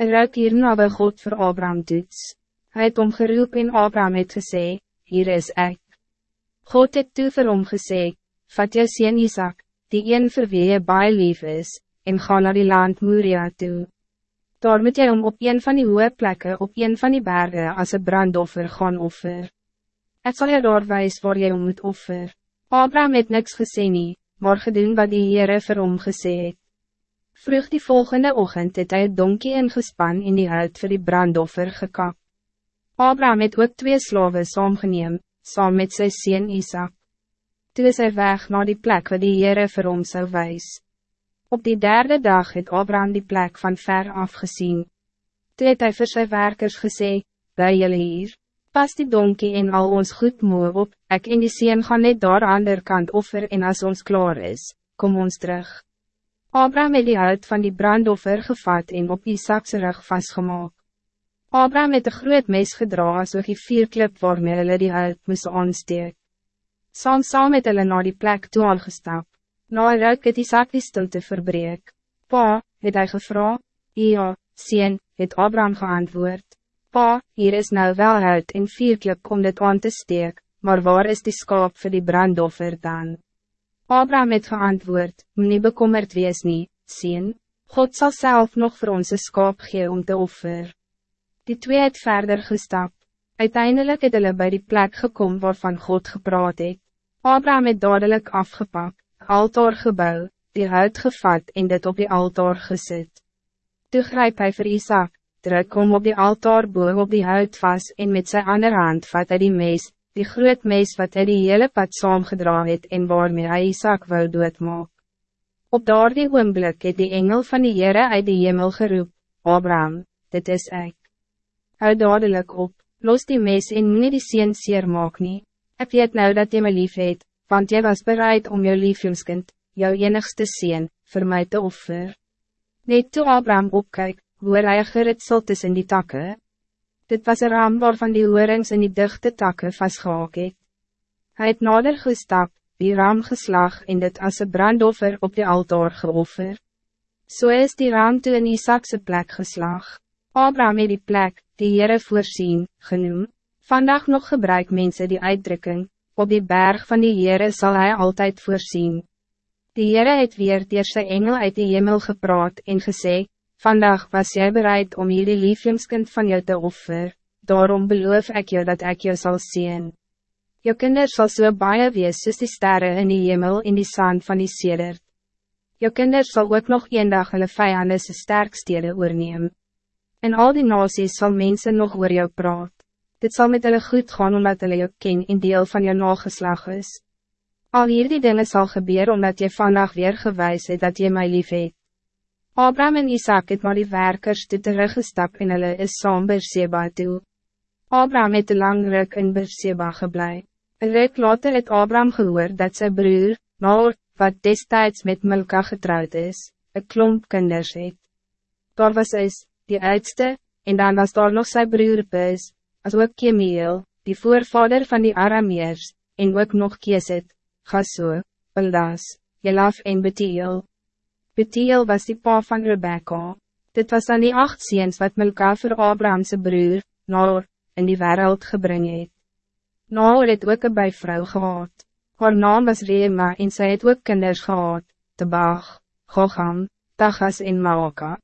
Een ruik hierna wil God voor Abraham toets. Hij het omgeroep en Abraham het gesê, hier is ik. God het toe vir hom gesê, vat jou sien Isaac, die een vir wie jy baie lief is, en ga naar die land Moria toe. Daar moet jy om op een van die hoge plekken op een van die bergen als een brandoffer gaan offer. Het zal je daar wijs waar jy om moet offer. Abraham het niks gesê nie, maar gedoen wat die Heere vir hom gesê het. Vroeg die volgende ochtend het hy het donkie ingespan in die huid vir die brandoffer gekap. Abraham het ook twee slaven saamgeneem, saam met sy sien Isaac. Toe is hy weg naar die plek waar die Heere vir hom zou wijs. Op die derde dag het Abraham die plek van ver afgezien. Toe het hy vir sy werkers gesê, bly julle hier, pas die donkie en al ons goed moe op, ek en die sien gaan net daar aan der kant offer en als ons klaar is, kom ons terug. Abraham het die hout van die brandoffer gevat en op Isaac's rug vastgemaakt. Abraham het een groot mes gedra as die vierklip waarmee hulle die hout moes aansteek. Saam saam het hulle na die plek toe al gestap. Na een ruik het Isaac die stilte verbreek. Pa, het hy gevra? Ja, sien, het Abraham geantwoord. Pa, hier is nou wel hout en vierklip om dit aan te steek, maar waar is die skaap voor die brandoffer dan? Abraham het geantwoord, nie bekommerd wees nie, sien, God zal zelf nog voor onze skaap gee om te offer. Die twee het verder gestap. Uiteindelijk het hulle by die plek gekom waarvan God gepraat het. Abraham het dadelijk afgepak, altaar gebouw, die hout gevat en dit op die altaar gezet. Toe grijp hy vir Isaac, druk om op die altaar boog op die hout vast en met zijn andere hand vat hy die mes, die groot mes wat hy die hele pad saamgedra het en waarmee hy Isaac wou doodmaak. Op daardie oomblik het die engel van die Heere uit die hemel geroep, Abraham, dit is ek. Hou dadelijk op, los die mes en nie die sien seer maak nie. Ek weet nou dat jy my lief het, want jy was bereid om jou liefjongskind, jou enigste sien, voor mij te offer. Net toe Abraham opkyk, hoor hy geritsel tussen die takken. Dit was een raam waarvan die oorings in die dichte takken vastgehaak het. Hy het nader gestap, die raam geslag en dit als een brandoffer op de altaar geoffer. Zo so is die raam toe in Isaacse plek geslag. Abraham het die plek, die Heere voorzien, genoem. Vandaag nog gebruik mensen die uitdrukking, op die berg van die Heere zal hij altijd voorzien. Die Heere het weer dier sy engel uit die hemel gepraat en gesê, Vandaag was jij bereid om jullie liefjemskind van jou te offer, daarom beloof ik je dat ik je zal zien. Je kinders zal so baie wees soos die sterren in die hemel in die sand van die sedert. Je kinders zal ook nog een dag hulle vijanden se sterkstede oorneem. En al die nasies zal mensen nog oor jou praat. Dit zal met hulle goed gaan omdat hulle jou ken in deel van jou nageslag is. Al hierdie dinge zal gebeuren omdat je vandaag weer gewijs het dat je mij lief het. Abraham en Isaac het maar die werkers toe teruggestap en hulle is saam Berseba toe. Abraham het lang ruk in Berseba geblei. Een ruk later het Abraham gehoor dat zijn broer, Noor, wat destijds met Milka getrouwd is, een klomp kinders het. Daar was is, die oudste, en dan was daar nog zijn broer Pus, as ook Kemiel, die voorvader van die Arameers, en ook nog Kieset, Gasso, Pildas, Jelaf en Betiel. Betiel was die pa van Rebecca. Dit was aan die acht ziens wat Milka voor Abrahamse broer, Noor, in die wereld gebring het. Noor het ook een bijvrouw gehad. Haar naam was Rema en sy het ook kinders gehad, Tebag, Gocham, Tagas en Maoka.